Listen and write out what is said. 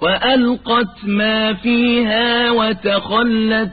وألقت ما فيها وتخلت